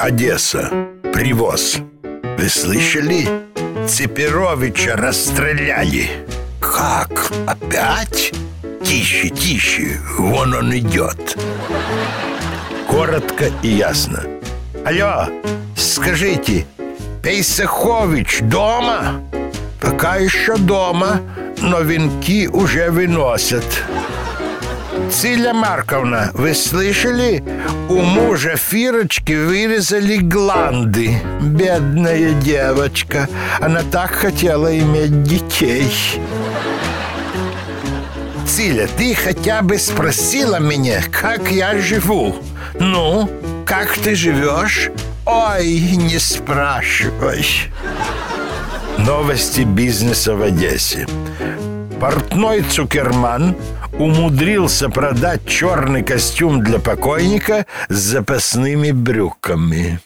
Одесса. Привоз. Вы слышали? Цепировича расстреляли. Как? Опять? Тише, тише. Вон он идет. Коротко и ясно. Алло, скажите, Пейсахович дома? Пока еще дома, но венки уже выносят. Циля Марковна, вы слышали? У мужа Фирочки вырезали гланды. Бедная девочка. Она так хотела иметь детей. Циля, ты хотя бы спросила меня, как я живу. Ну, как ты живешь? Ой, не спрашивай. Новости бизнеса в Одессе. Портной Цукерман умудрился продать черный костюм для покойника с запасными брюками.